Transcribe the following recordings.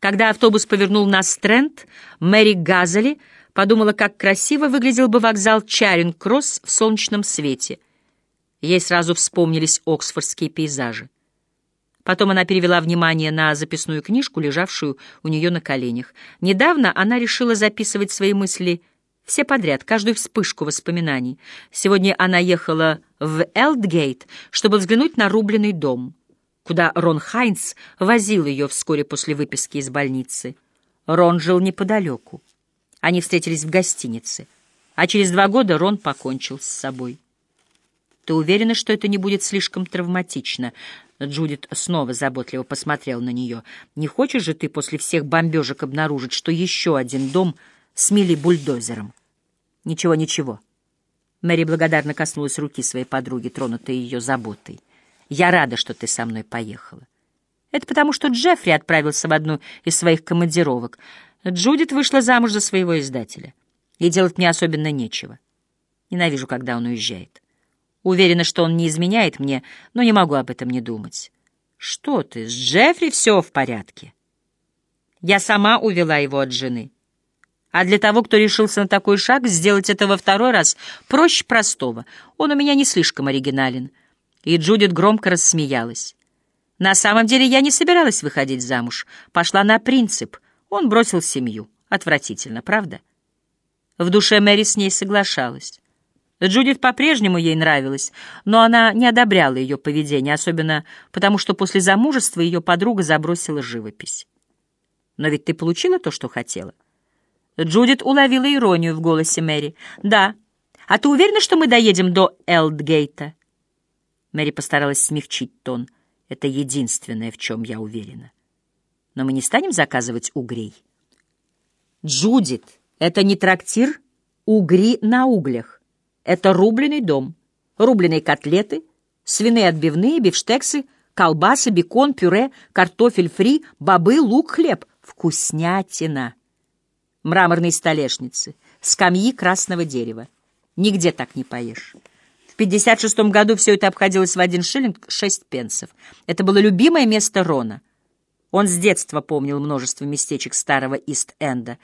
Когда автобус повернул на Стрэнд, Мэри Газели подумала, как красиво выглядел бы вокзал Чаринг-Кросс в солнечном свете. Ей сразу вспомнились оксфордские пейзажи. Потом она перевела внимание на записную книжку, лежавшую у нее на коленях. Недавно она решила записывать свои мысли все подряд, каждую вспышку воспоминаний. Сегодня она ехала в Элдгейт, чтобы взглянуть на рубленый дом, куда Рон Хайнс возил ее вскоре после выписки из больницы. Рон жил неподалеку. Они встретились в гостинице, а через два года Рон покончил с собой. «Ты уверена, что это не будет слишком травматично?» Джудит снова заботливо посмотрел на нее. «Не хочешь же ты после всех бомбежек обнаружить, что еще один дом смели бульдозером?» «Ничего, ничего». Мэри благодарно коснулась руки своей подруги, тронутой ее заботой. «Я рада, что ты со мной поехала. Это потому, что Джеффри отправился в одну из своих командировок. Джудит вышла замуж за своего издателя. И делать мне особенно нечего. Ненавижу, когда он уезжает. Уверена, что он не изменяет мне, но не могу об этом не думать. Что ты, с Джеффри все в порядке. Я сама увела его от жены. А для того, кто решился на такой шаг, сделать это во второй раз проще простого. Он у меня не слишком оригинален. И Джудит громко рассмеялась. На самом деле я не собиралась выходить замуж. Пошла на принцип. Он бросил семью. Отвратительно, правда? В душе Мэри с ней соглашалась. Джудит по-прежнему ей нравилась, но она не одобряла ее поведение, особенно потому, что после замужества ее подруга забросила живопись. «Но ведь ты получила то, что хотела?» Джудит уловила иронию в голосе Мэри. «Да. А ты уверена, что мы доедем до Элдгейта?» Мэри постаралась смягчить тон. «Это единственное, в чем я уверена. Но мы не станем заказывать угрей?» «Джудит, это не трактир угри на углях. Это рубленый дом, рубленые котлеты, свиные отбивные, бифштексы, колбасы, бекон, пюре, картофель фри, бобы, лук, хлеб. Вкуснятина. Мраморные столешницы, скамьи красного дерева. Нигде так не поешь. В 56-м году все это обходилось в один шиллинг шесть пенсов. Это было любимое место Рона. Он с детства помнил множество местечек старого Ист-Энда.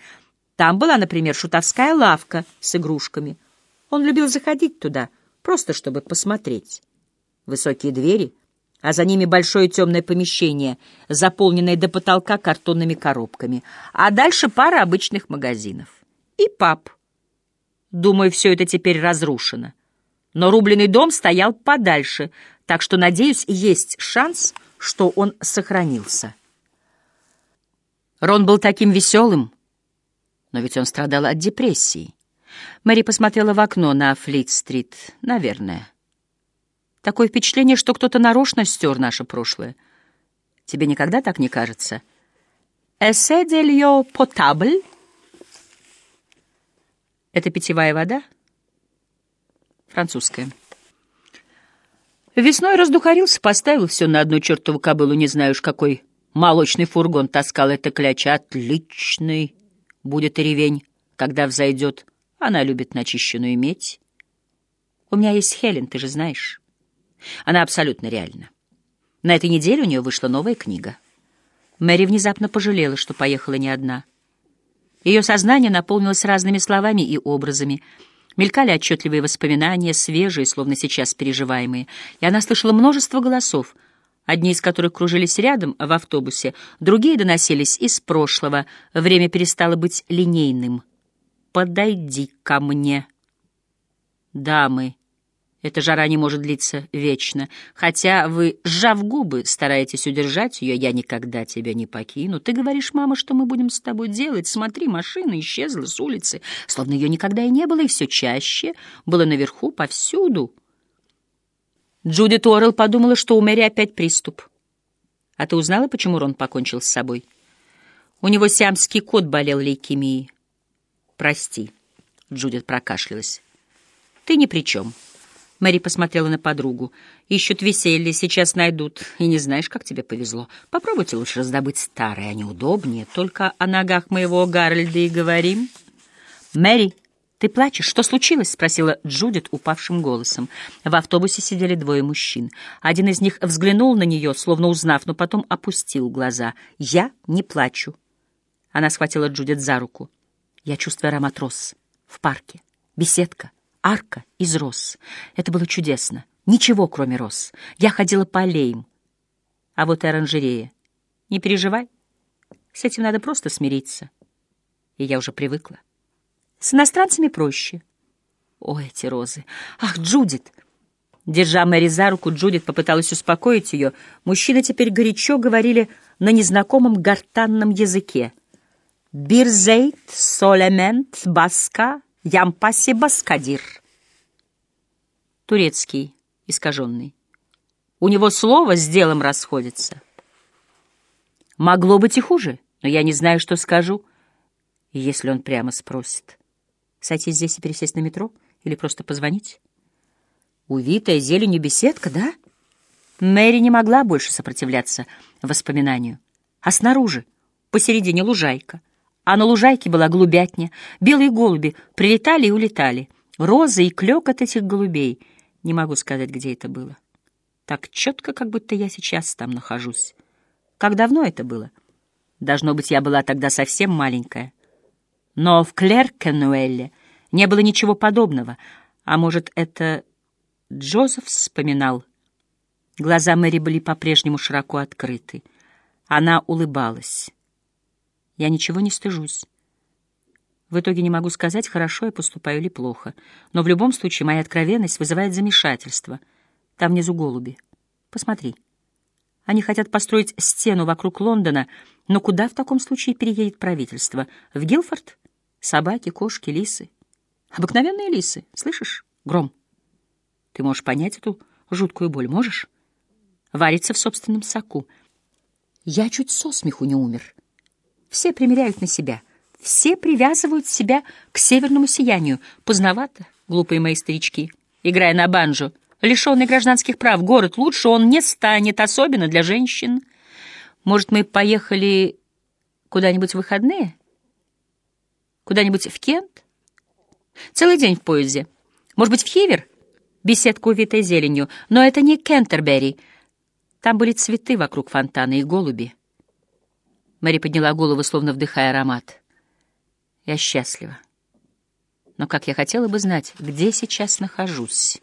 Там была, например, шутовская лавка с игрушками — он любил заходить туда, просто чтобы посмотреть. Высокие двери, а за ними большое темное помещение, заполненное до потолка картонными коробками, а дальше пара обычных магазинов. И паб. Думаю, все это теперь разрушено. Но рубленый дом стоял подальше, так что, надеюсь, есть шанс, что он сохранился. Рон был таким веселым, но ведь он страдал от депрессии. Мэри посмотрела в окно на Флит-стрит. Наверное. Такое впечатление, что кто-то нарочно стер наше прошлое. Тебе никогда так не кажется? «Эссе дельё потабль?» Это питьевая вода? Французская. Весной раздухарился, поставил все на одну чертову кобылу, не знаю уж какой молочный фургон таскал это кляча. Отличный будет ревень, когда взойдет. Она любит начищенную медь. У меня есть Хелен, ты же знаешь. Она абсолютно реальна. На этой неделе у нее вышла новая книга. Мэри внезапно пожалела, что поехала не одна. Ее сознание наполнилось разными словами и образами. Мелькали отчетливые воспоминания, свежие, словно сейчас переживаемые, и она слышала множество голосов, одни из которых кружились рядом в автобусе, другие доносились из прошлого, время перестало быть линейным — подойди ко мне. Дамы, эта жара не может длиться вечно. Хотя вы, сжав губы, стараетесь удержать ее, я никогда тебя не покину. Ты говоришь, мама, что мы будем с тобой делать? Смотри, машина исчезла с улицы, словно ее никогда и не было, и все чаще было наверху, повсюду. Джудит Уоррелл подумала, что у Мэри опять приступ. А ты узнала, почему Рон покончил с собой? У него сиамский кот болел лейкемией. «Прости», — Джудит прокашлялась. «Ты ни при чем». Мэри посмотрела на подругу. «Ищут веселье, сейчас найдут. И не знаешь, как тебе повезло. Попробуйте лучше раздобыть старое, они удобнее. Только о ногах моего Гарольда и говорим». «Мэри, ты плачешь? Что случилось?» — спросила Джудит упавшим голосом. В автобусе сидели двое мужчин. Один из них взглянул на нее, словно узнав, но потом опустил глаза. «Я не плачу». Она схватила Джудит за руку. Я чувствую аромат роз. В парке. Беседка. Арка из роз. Это было чудесно. Ничего, кроме роз. Я ходила по аллеям. А вот и оранжерея. Не переживай. С этим надо просто смириться. И я уже привыкла. С иностранцами проще. О, эти розы! Ах, Джудит! Держа Мэри за руку, Джудит попыталась успокоить ее. Мужчины теперь горячо говорили на незнакомом гортанном языке. «Бирзейт, солемент, баска, ямпаси баскадир». Турецкий, искаженный. У него слово с делом расходится. Могло быть и хуже, но я не знаю, что скажу, если он прямо спросит. Сойти здесь и пересесть на метро или просто позвонить? Увитая зеленью беседка, да? Мэри не могла больше сопротивляться воспоминанию. А снаружи, посередине лужайка. А на лужайке была голубятня. Белые голуби прилетали и улетали. Розы и клёкот этих голубей. Не могу сказать, где это было. Так четко, как будто я сейчас там нахожусь. Как давно это было? Должно быть, я была тогда совсем маленькая. Но в Клеркенуэлле не было ничего подобного. А может, это Джозеф вспоминал. Глаза Мэри были по-прежнему широко открыты. Она улыбалась. Я ничего не стыжусь. В итоге не могу сказать, хорошо я поступаю или плохо. Но в любом случае моя откровенность вызывает замешательство. Там внизу голуби. Посмотри. Они хотят построить стену вокруг Лондона, но куда в таком случае переедет правительство? В Гилфорд? Собаки, кошки, лисы. Обыкновенные лисы, слышишь? Гром. Ты можешь понять эту жуткую боль, можешь? Варится в собственном соку. Я чуть со смеху не умер. Все примеряют на себя. Все привязывают себя к северному сиянию. Поздновато, глупые мои старички. Играя на банджо, лишенный гражданских прав, город лучше он не станет, особенно для женщин. Может, мы поехали куда-нибудь в выходные? Куда-нибудь в Кент? Целый день в поезде. Может быть, в Хивер? беседку, увитой зеленью, но это не Кентербери. Там были цветы вокруг фонтана и голуби. Мэри подняла голову, словно вдыхая аромат. Я счастлива. Но как я хотела бы знать, где сейчас нахожусь.